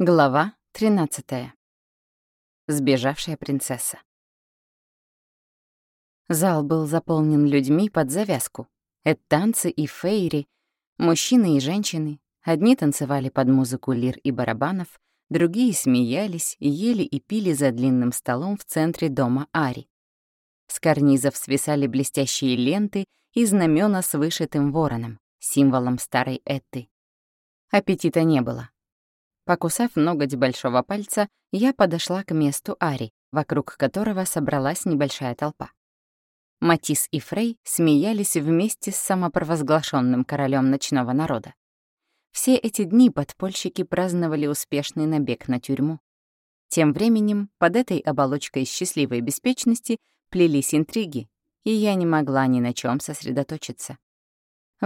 Глава 13. Сбежавшая принцесса. Зал был заполнен людьми под завязку. Это танцы и фейри, мужчины и женщины. Одни танцевали под музыку лир и барабанов, другие смеялись, ели и пили за длинным столом в центре дома Ари. С карнизов свисали блестящие ленты и знамена с вышитым вороном, символом старой Этты. Аппетита не было. Покусав ноготь большого пальца, я подошла к месту Ари, вокруг которого собралась небольшая толпа. Матис и Фрей смеялись вместе с самопровозглашенным королем ночного народа. Все эти дни подпольщики праздновали успешный набег на тюрьму. Тем временем под этой оболочкой счастливой беспечности плелись интриги, и я не могла ни на чем сосредоточиться.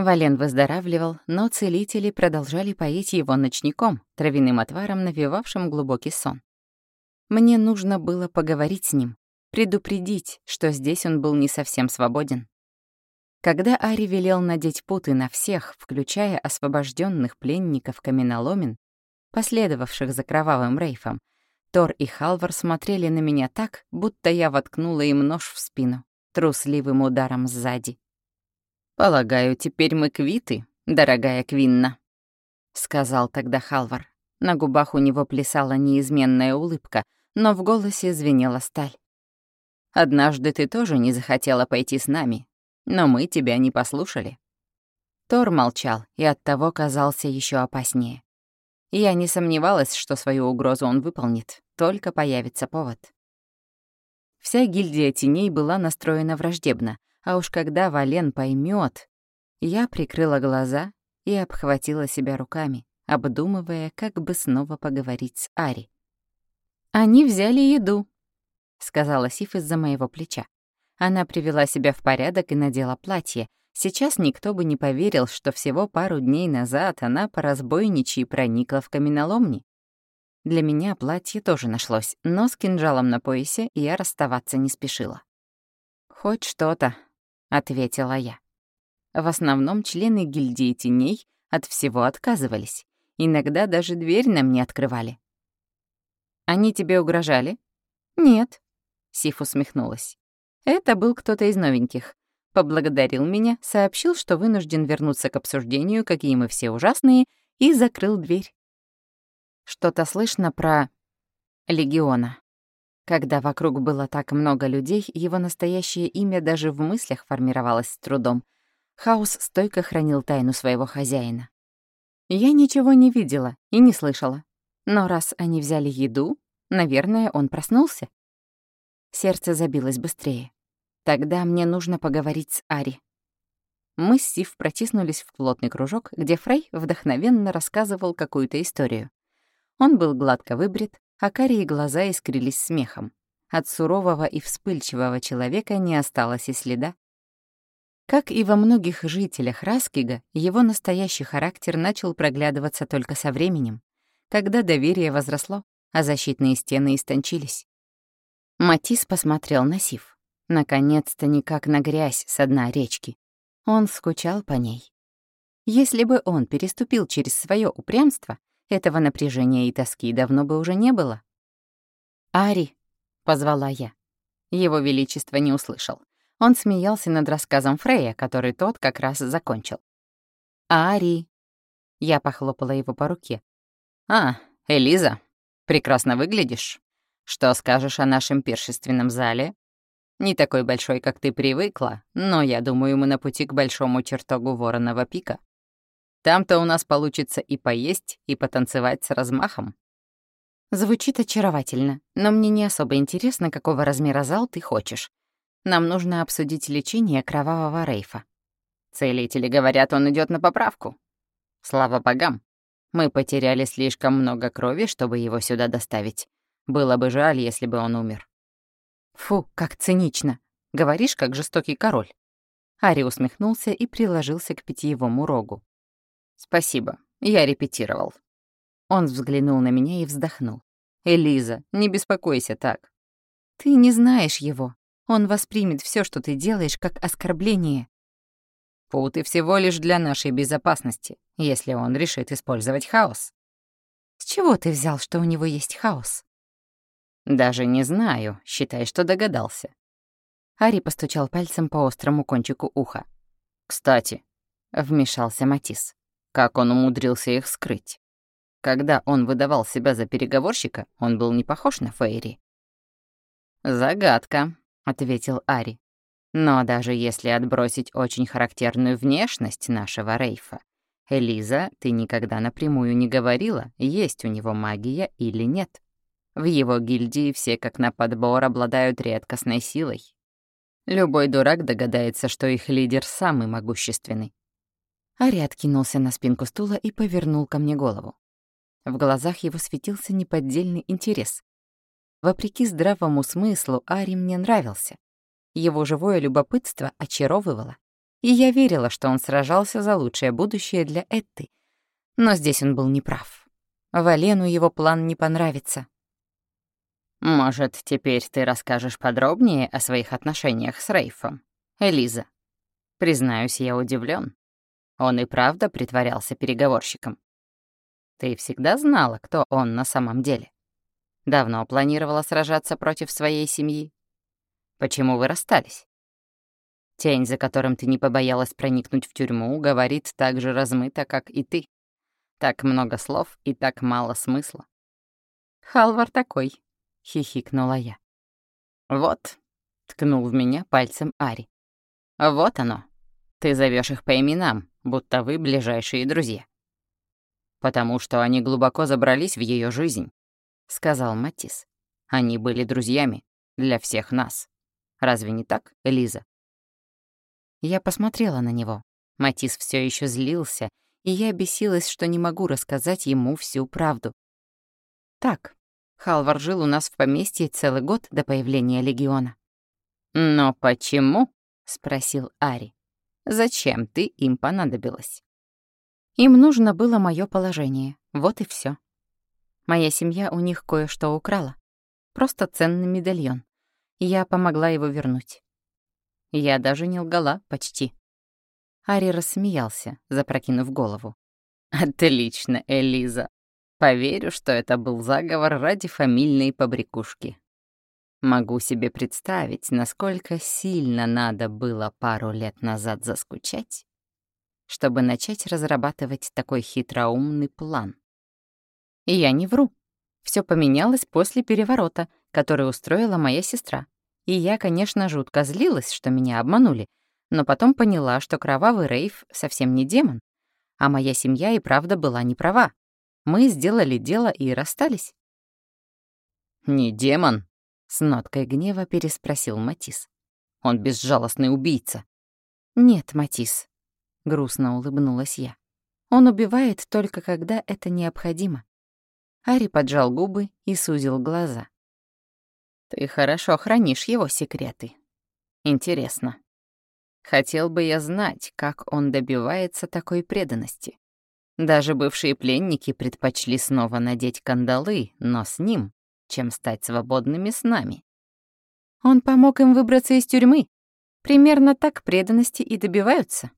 Вален выздоравливал, но целители продолжали поить его ночником, травяным отваром, навевавшим глубокий сон. Мне нужно было поговорить с ним, предупредить, что здесь он был не совсем свободен. Когда Ари велел надеть путы на всех, включая освобожденных пленников каменоломен, последовавших за кровавым рейфом, Тор и Халвар смотрели на меня так, будто я воткнула им нож в спину, трусливым ударом сзади. «Полагаю, теперь мы квиты, дорогая Квинна», — сказал тогда Халвар. На губах у него плясала неизменная улыбка, но в голосе звенела сталь. «Однажды ты тоже не захотела пойти с нами, но мы тебя не послушали». Тор молчал и оттого казался еще опаснее. Я не сомневалась, что свою угрозу он выполнит, только появится повод. Вся гильдия теней была настроена враждебно, а уж когда Вален поймет, я прикрыла глаза и обхватила себя руками, обдумывая, как бы снова поговорить с Ари. «Они взяли еду», — сказала Сиф из-за моего плеча. Она привела себя в порядок и надела платье. Сейчас никто бы не поверил, что всего пару дней назад она по разбойничьи проникла в каменоломни. Для меня платье тоже нашлось, но с кинжалом на поясе я расставаться не спешила. Хоть что-то, — ответила я. В основном члены гильдии теней от всего отказывались. Иногда даже дверь нам не открывали. «Они тебе угрожали?» «Нет», — Сиф усмехнулась. «Это был кто-то из новеньких. Поблагодарил меня, сообщил, что вынужден вернуться к обсуждению, какие мы все ужасные, и закрыл дверь. Что-то слышно про... Легиона. Когда вокруг было так много людей, его настоящее имя даже в мыслях формировалось с трудом. Хаос стойко хранил тайну своего хозяина. Я ничего не видела и не слышала. Но раз они взяли еду, наверное, он проснулся. Сердце забилось быстрее. Тогда мне нужно поговорить с Ари. Мы с Сив протиснулись в плотный кружок, где Фрей вдохновенно рассказывал какую-то историю. Он был гладко выбрит, а карие глаза искрились смехом. От сурового и вспыльчивого человека не осталось и следа. Как и во многих жителях Раскига, его настоящий характер начал проглядываться только со временем, когда доверие возросло, а защитные стены истончились. Матис посмотрел на Сив. Наконец-то не как на грязь со дна речки. Он скучал по ней. Если бы он переступил через свое упрямство, этого напряжения и тоски давно бы уже не было. «Ари», — позвала я. Его Величество не услышал. Он смеялся над рассказом Фрея, который тот как раз закончил. «Ари», — я похлопала его по руке. «А, Элиза, прекрасно выглядишь. Что скажешь о нашем пиршественном зале? Не такой большой, как ты привыкла, но я думаю, мы на пути к большому чертогу Вороного пика. Там-то у нас получится и поесть, и потанцевать с размахом. Звучит очаровательно, но мне не особо интересно, какого размера зал ты хочешь. Нам нужно обсудить лечение кровавого рейфа. Целители говорят, он идет на поправку. Слава богам. Мы потеряли слишком много крови, чтобы его сюда доставить. Было бы жаль, если бы он умер. Фу, как цинично. Говоришь, как жестокий король. Ари усмехнулся и приложился к питьевому рогу. «Спасибо, я репетировал». Он взглянул на меня и вздохнул. «Элиза, не беспокойся так». «Ты не знаешь его. Он воспримет все, что ты делаешь, как оскорбление». «Путы всего лишь для нашей безопасности, если он решит использовать хаос». С чего ты взял, что у него есть хаос? Даже не знаю, считай, что догадался. Ари постучал пальцем по острому кончику уха. Кстати, вмешался Матис. Как он умудрился их скрыть? Когда он выдавал себя за переговорщика, он был не похож на Фейри. «Загадка», — ответил Ари. «Но даже если отбросить очень характерную внешность нашего Рейфа, Элиза, ты никогда напрямую не говорила, есть у него магия или нет. В его гильдии все как на подбор обладают редкостной силой. Любой дурак догадается, что их лидер самый могущественный. Ари откинулся на спинку стула и повернул ко мне голову. В глазах его светился неподдельный интерес. Вопреки здравому смыслу, Ари мне нравился. Его живое любопытство очаровывало. И я верила, что он сражался за лучшее будущее для Этты. Но здесь он был неправ. Валену его план не понравится. «Может, теперь ты расскажешь подробнее о своих отношениях с Рейфом, Элиза?» Признаюсь, я удивлен. Он и правда притворялся переговорщиком. Ты всегда знала, кто он на самом деле? Давно планировала сражаться против своей семьи? Почему вы расстались? Тень, за которым ты не побоялась проникнуть в тюрьму, говорит так же размыто, как и ты. Так много слов и так мало смысла. «Халвар такой», — хихикнула я. «Вот», — ткнул в меня пальцем Ари. «Вот оно. Ты зовешь их по именам, будто вы ближайшие друзья потому что они глубоко забрались в ее жизнь», — сказал Матис. «Они были друзьями для всех нас. Разве не так, Элиза?» Я посмотрела на него. Матис все еще злился, и я бесилась, что не могу рассказать ему всю правду. Так, Халвар жил у нас в поместье целый год до появления Легиона. «Но почему?» — спросил Ари. «Зачем ты им понадобилась?» Им нужно было мое положение, вот и все. Моя семья у них кое-что украла. Просто ценный медальон. Я помогла его вернуть. Я даже не лгала, почти. Ари рассмеялся, запрокинув голову. «Отлично, Элиза. Поверю, что это был заговор ради фамильной побрякушки. Могу себе представить, насколько сильно надо было пару лет назад заскучать, чтобы начать разрабатывать такой хитроумный план. И я не вру. Все поменялось после переворота, который устроила моя сестра. И я, конечно, жутко злилась, что меня обманули, но потом поняла, что кровавый Рейв совсем не демон, а моя семья и правда была не права. Мы сделали дело и расстались. «Не демон?» — с ноткой гнева переспросил Матис. «Он безжалостный убийца». «Нет, Матис, грустно улыбнулась я. Он убивает только когда это необходимо. Ари поджал губы и сузил глаза. Ты хорошо хранишь его секреты. Интересно. Хотел бы я знать, как он добивается такой преданности. Даже бывшие пленники предпочли снова надеть кандалы, но с ним, чем стать свободными с нами. Он помог им выбраться из тюрьмы. Примерно так преданности и добиваются.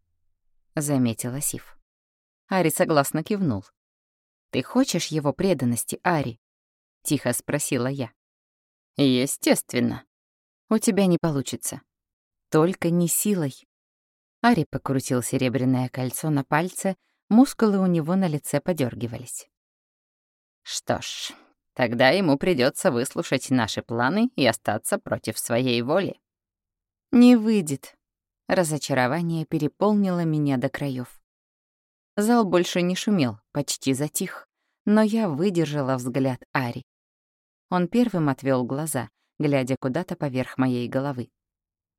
— заметила Сив. Ари согласно кивнул. «Ты хочешь его преданности, Ари?» — тихо спросила я. «Естественно. У тебя не получится. Только не силой». Ари покрутил серебряное кольцо на пальце, мускулы у него на лице подергивались. «Что ж, тогда ему придется выслушать наши планы и остаться против своей воли». «Не выйдет», Разочарование переполнило меня до краев. Зал больше не шумел, почти затих, но я выдержала взгляд Ари. Он первым отвел глаза, глядя куда-то поверх моей головы.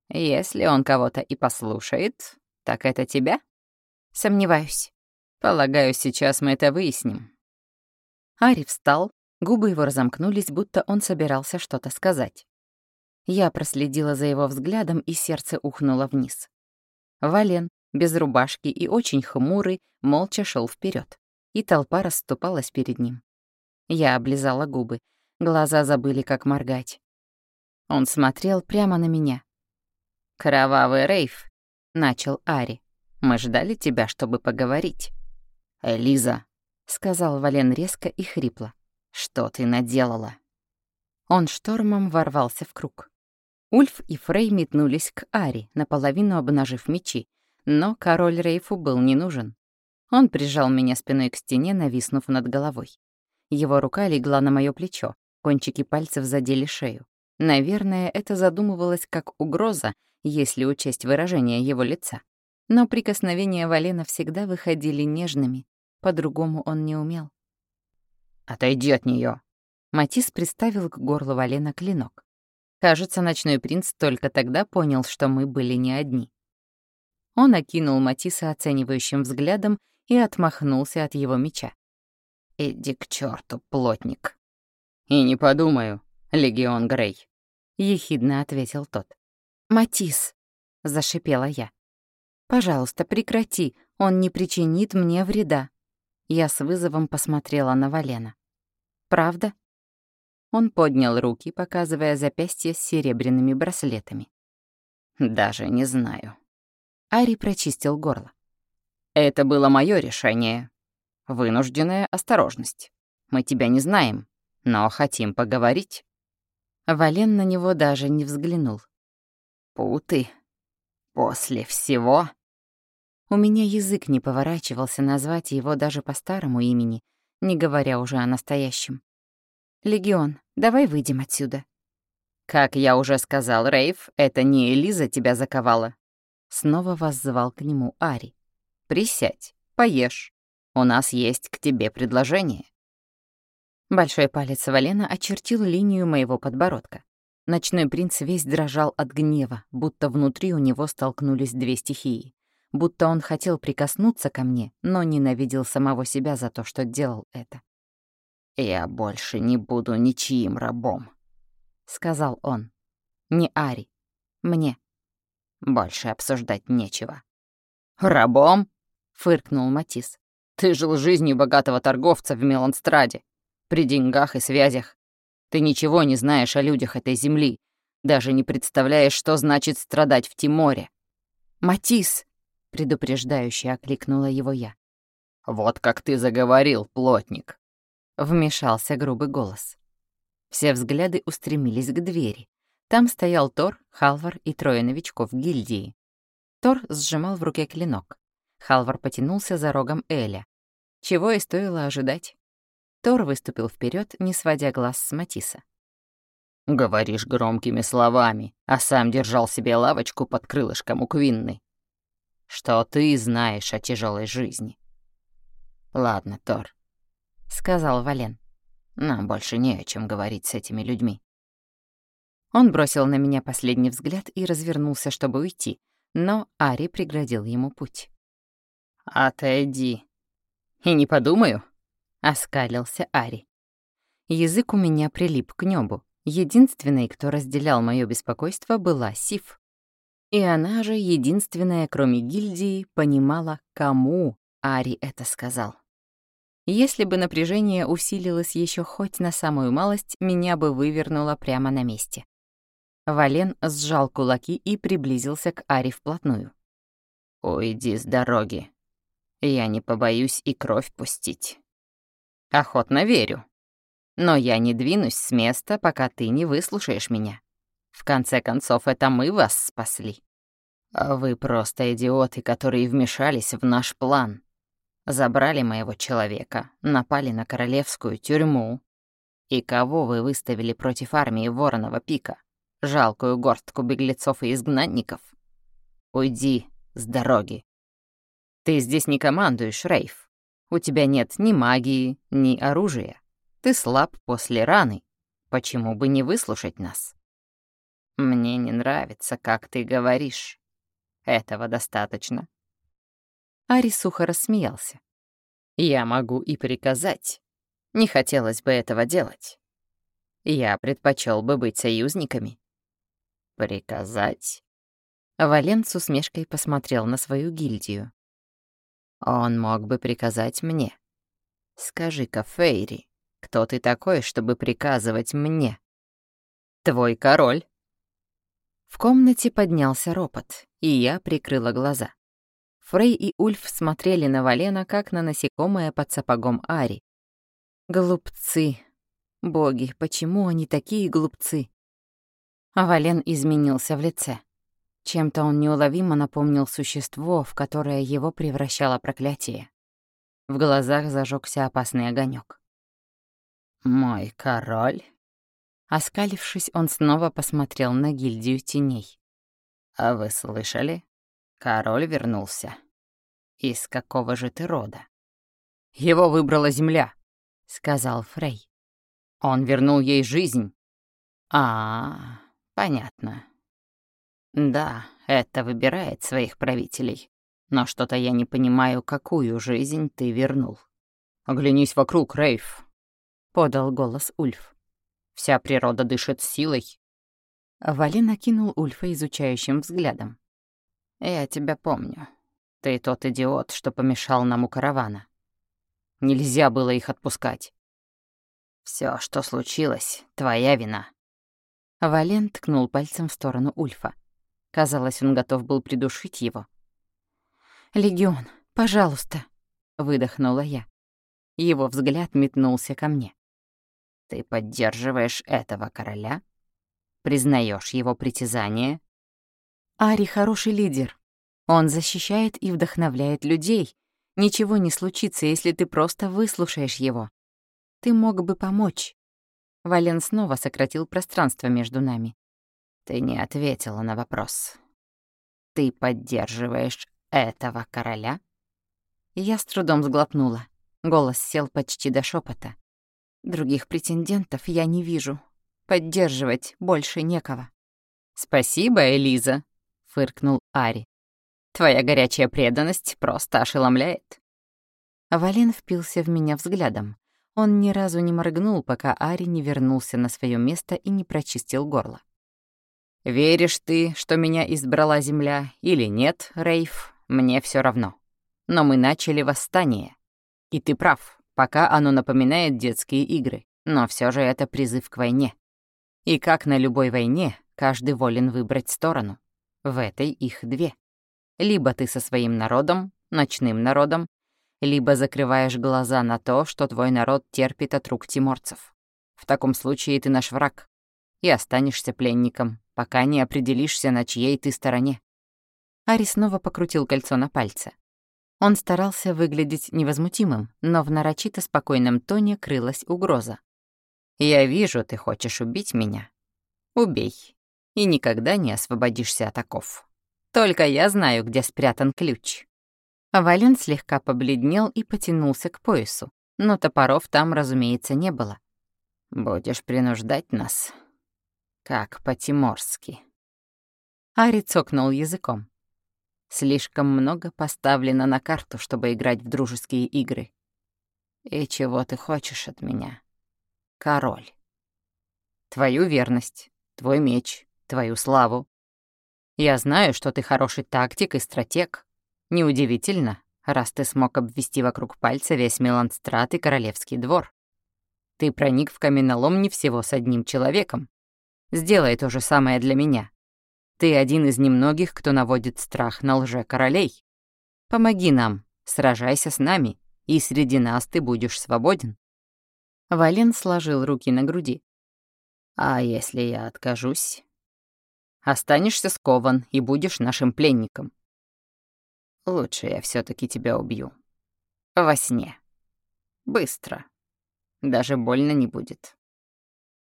«Если он кого-то и послушает, так это тебя?» «Сомневаюсь». «Полагаю, сейчас мы это выясним». Ари встал, губы его разомкнулись, будто он собирался что-то сказать. Я проследила за его взглядом, и сердце ухнуло вниз. Вален, без рубашки и очень хмурый, молча шел вперед, и толпа расступалась перед ним. Я облизала губы, глаза забыли, как моргать. Он смотрел прямо на меня. «Кровавый рейв», — начал Ари. «Мы ждали тебя, чтобы поговорить». «Элиза», — сказал Вален резко и хрипло. «Что ты наделала?» Он штормом ворвался в круг. Ульф и Фрей метнулись к Ари, наполовину обнажив мечи, но король Рейфу был не нужен. Он прижал меня спиной к стене, нависнув над головой. Его рука легла на моё плечо, кончики пальцев задели шею. Наверное, это задумывалось как угроза, если учесть выражение его лица. Но прикосновения Валена всегда выходили нежными, по-другому он не умел. «Отойди от неё. Матис приставил к горлу Валена клинок. Кажется, ночной принц только тогда понял, что мы были не одни. Он окинул Матиса оценивающим взглядом и отмахнулся от его меча. «Иди к черту, плотник!» «И не подумаю, Легион Грей», — ехидно ответил тот. «Матис!» — зашипела я. «Пожалуйста, прекрати, он не причинит мне вреда». Я с вызовом посмотрела на Валена. «Правда?» Он поднял руки, показывая запястья с серебряными браслетами. «Даже не знаю». Ари прочистил горло. Это было мое решение. Вынужденная осторожность. Мы тебя не знаем, но хотим поговорить». Вален на него даже не взглянул. «Путы. После всего...» У меня язык не поворачивался назвать его даже по старому имени, не говоря уже о настоящем. «Легион, давай выйдем отсюда». «Как я уже сказал, Рейв, это не Элиза тебя заковала». Снова воззвал к нему Ари. Присядь, поешь. У нас есть к тебе предложение». Большой палец Валена очертил линию моего подбородка. Ночной принц весь дрожал от гнева, будто внутри у него столкнулись две стихии. Будто он хотел прикоснуться ко мне, но ненавидел самого себя за то, что делал это. «Я больше не буду ничьим рабом», — сказал он. «Не Ари. Мне». «Больше обсуждать нечего». «Рабом?» фыркнул Матис. «Ты жил жизнью богатого торговца в Меланстраде, при деньгах и связях. Ты ничего не знаешь о людях этой земли, даже не представляешь, что значит страдать в Тиморе». «Матис!» — предупреждающе окликнула его я. «Вот как ты заговорил, плотник!» — вмешался грубый голос. Все взгляды устремились к двери. Там стоял Тор, Халвар и трое новичков гильдии. Тор сжимал в руке клинок. Халвар потянулся за рогом Эля. Чего и стоило ожидать. Тор выступил вперед, не сводя глаз с Матиса. «Говоришь громкими словами, а сам держал себе лавочку под крылышком у Квинны. Что ты знаешь о тяжелой жизни?» «Ладно, Тор», — сказал Вален. «Нам больше не о чем говорить с этими людьми». Он бросил на меня последний взгляд и развернулся, чтобы уйти, но Ари преградил ему путь. «Отойди». «И не подумаю», — оскалился Ари. Язык у меня прилип к небу. Единственной, кто разделял мое беспокойство, была Сиф. И она же, единственная, кроме гильдии, понимала, кому Ари это сказал. Если бы напряжение усилилось еще хоть на самую малость, меня бы вывернуло прямо на месте. Вален сжал кулаки и приблизился к Ари вплотную. «Уйди с дороги», я не побоюсь и кровь пустить. Охотно верю. Но я не двинусь с места, пока ты не выслушаешь меня. В конце концов, это мы вас спасли. А вы просто идиоты, которые вмешались в наш план. Забрали моего человека, напали на королевскую тюрьму. И кого вы выставили против армии Воронова пика? Жалкую горстку беглецов и изгнанников? Уйди с дороги. Ты здесь не командуешь, Рейф. У тебя нет ни магии, ни оружия. Ты слаб после раны. Почему бы не выслушать нас? Мне не нравится, как ты говоришь. Этого достаточно. Ари сухо рассмеялся. Я могу и приказать. Не хотелось бы этого делать. Я предпочел бы быть союзниками. Приказать? Вален с усмешкой посмотрел на свою гильдию. Он мог бы приказать мне. Скажи-ка, Фейри, кто ты такой, чтобы приказывать мне? Твой король. В комнате поднялся ропот, и я прикрыла глаза. Фрей и Ульф смотрели на Валена, как на насекомое под сапогом Ари. Глупцы. Боги, почему они такие глупцы? А Вален изменился в лице. Чем-то он неуловимо напомнил существо, в которое его превращало проклятие. В глазах зажегся опасный огонек. «Мой король?» Оскалившись, он снова посмотрел на гильдию теней. «А вы слышали? Король вернулся. Из какого же ты рода?» «Его выбрала земля», — сказал Фрей. «Он вернул ей жизнь». «А, понятно. Да, это выбирает своих правителей. Но что-то я не понимаю, какую жизнь ты вернул». «Оглянись вокруг, Рейф», — подал голос Ульф. «Вся природа дышит силой». Вали накинул Ульфа изучающим взглядом. «Я тебя помню. Ты тот идиот, что помешал нам у каравана. Нельзя было их отпускать. Все, что случилось, твоя вина». Вален ткнул пальцем в сторону Ульфа. Казалось, он готов был придушить его. «Легион, пожалуйста», — выдохнула я. Его взгляд метнулся ко мне. «Ты поддерживаешь этого короля? Признаешь его притязание?» «Ари хороший лидер. Он защищает и вдохновляет людей. Ничего не случится, если ты просто выслушаешь его. Ты мог бы помочь». Вален снова сократил пространство между нами. «Ты не ответила на вопрос. Ты поддерживаешь этого короля?» Я с трудом сглотнула. Голос сел почти до шепота. Других претендентов я не вижу. Поддерживать больше некого. «Спасибо, Элиза», — фыркнул Ари. «Твоя горячая преданность просто ошеломляет». Вален впился в меня взглядом. Он ни разу не моргнул, пока Ари не вернулся на свое место и не прочистил горло. «Веришь ты, что меня избрала Земля, или нет, Рейф, мне все равно. Но мы начали восстание. И ты прав, пока оно напоминает детские игры, но все же это призыв к войне. И как на любой войне, каждый волен выбрать сторону. В этой их две. Либо ты со своим народом, ночным народом, либо закрываешь глаза на то, что твой народ терпит от рук тиморцев. В таком случае ты наш враг и останешься пленником, пока не определишься, на чьей ты стороне». Ари снова покрутил кольцо на пальце. Он старался выглядеть невозмутимым, но в нарочито спокойном тоне крылась угроза. «Я вижу, ты хочешь убить меня. Убей, и никогда не освободишься от оков. Только я знаю, где спрятан ключ». Вален слегка побледнел и потянулся к поясу, но топоров там, разумеется, не было. «Будешь принуждать нас?» Как по-тиморски. Ари цокнул языком. Слишком много поставлено на карту, чтобы играть в дружеские игры. И чего ты хочешь от меня? Король. Твою верность, твой меч, твою славу. Я знаю, что ты хороший тактик и стратег. Неудивительно, раз ты смог обвести вокруг пальца весь Меланстрат и Королевский двор. Ты проник в каменолом не всего с одним человеком, Сделай то же самое для меня. Ты один из немногих, кто наводит страх на лже-королей. Помоги нам, сражайся с нами, и среди нас ты будешь свободен». Вален сложил руки на груди. «А если я откажусь?» «Останешься скован и будешь нашим пленником». «Лучше я все таки тебя убью. Во сне. Быстро. Даже больно не будет».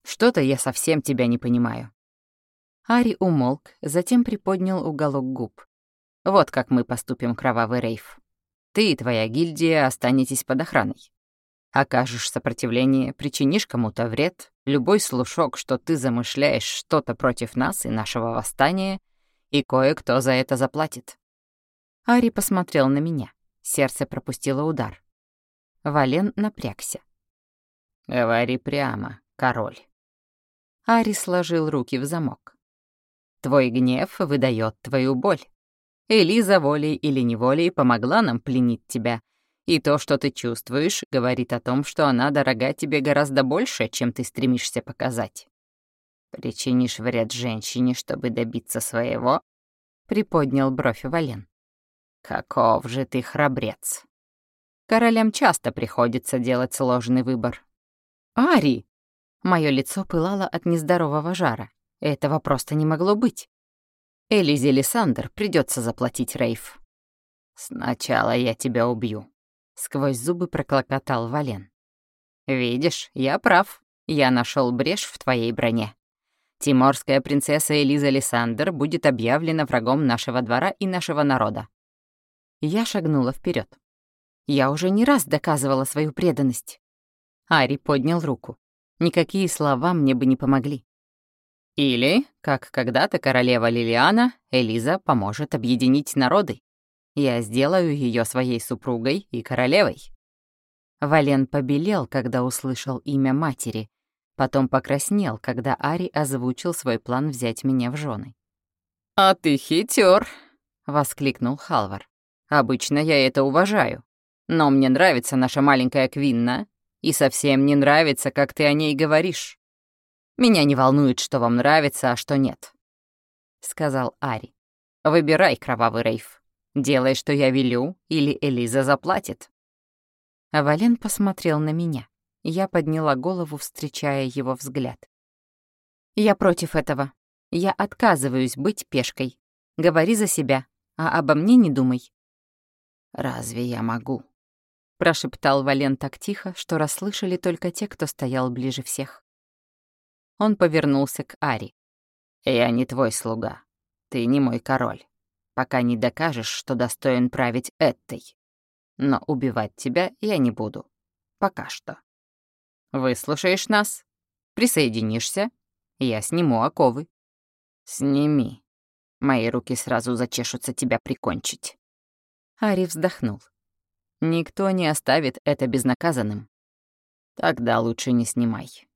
Что-то я совсем тебя не понимаю». Ари умолк, затем приподнял уголок губ. «Вот как мы поступим, кровавый рейф. Ты и твоя гильдия останетесь под охраной. Окажешь сопротивление, причинишь кому-то вред, любой слушок, что ты замышляешь что-то против нас и нашего восстания, и кое-кто за это заплатит». Ари посмотрел на меня. Сердце пропустило удар. Вален напрягся. «Говори прямо, король». Ари сложил руки в замок. «Твой гнев выдает твою боль. Элиза волей или неволей помогла нам пленить тебя, и то, что ты чувствуешь, говорит о том, что она дорога тебе гораздо больше, чем ты стремишься показать. Причинишь вред женщине, чтобы добиться своего?» — приподнял бровь Вален. Каков же ты храбрец. Королям часто приходится делать сложный выбор. «Ари!» Моё лицо пылало от нездорового жара. Этого просто не могло быть. Элизе Лиссандр придется заплатить Рейф. «Сначала я тебя убью», — сквозь зубы проклокотал Вален. «Видишь, я прав. Я нашел брешь в твоей броне. Тиморская принцесса Элиза Лиссандр будет объявлена врагом нашего двора и нашего народа». Я шагнула вперед. Я уже не раз доказывала свою преданность. Ари поднял руку. Никакие слова мне бы не помогли. Или, как когда-то королева Лилиана, Элиза поможет объединить народы. Я сделаю ее своей супругой и королевой». Вален побелел, когда услышал имя матери, потом покраснел, когда Ари озвучил свой план взять меня в жены. «А ты хитер, воскликнул Халвар. «Обычно я это уважаю. Но мне нравится наша маленькая Квинна, и совсем не нравится, как ты о ней говоришь. Меня не волнует, что вам нравится, а что нет», — сказал Ари. «Выбирай, кровавый Рейф. Делай, что я велю, или Элиза заплатит». А Вален посмотрел на меня. Я подняла голову, встречая его взгляд. «Я против этого. Я отказываюсь быть пешкой. Говори за себя, а обо мне не думай». «Разве я могу?» — прошептал Вален так тихо, что расслышали только те, кто стоял ближе всех. Он повернулся к Ари. «Я не твой слуга. Ты не мой король. Пока не докажешь, что достоин править этой. Но убивать тебя я не буду. Пока что. Выслушаешь нас? Присоединишься? Я сниму оковы». «Сними. Мои руки сразу зачешутся тебя прикончить». Ари вздохнул. «Никто не оставит это безнаказанным». «Тогда лучше не снимай.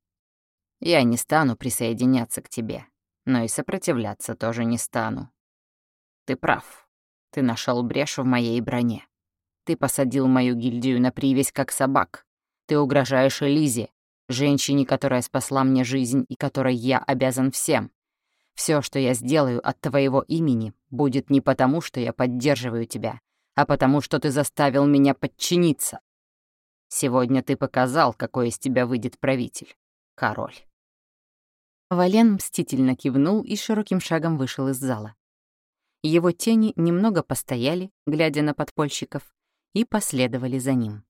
Я не стану присоединяться к тебе, но и сопротивляться тоже не стану. Ты прав. Ты нашел брешь в моей броне. Ты посадил мою гильдию на привязь как собак. Ты угрожаешь Элизе, женщине, которая спасла мне жизнь и которой я обязан всем. Все, что я сделаю от твоего имени, будет не потому, что я поддерживаю тебя, а потому, что ты заставил меня подчиниться. Сегодня ты показал, какой из тебя выйдет правитель король». Вален мстительно кивнул и широким шагом вышел из зала. Его тени немного постояли, глядя на подпольщиков, и последовали за ним.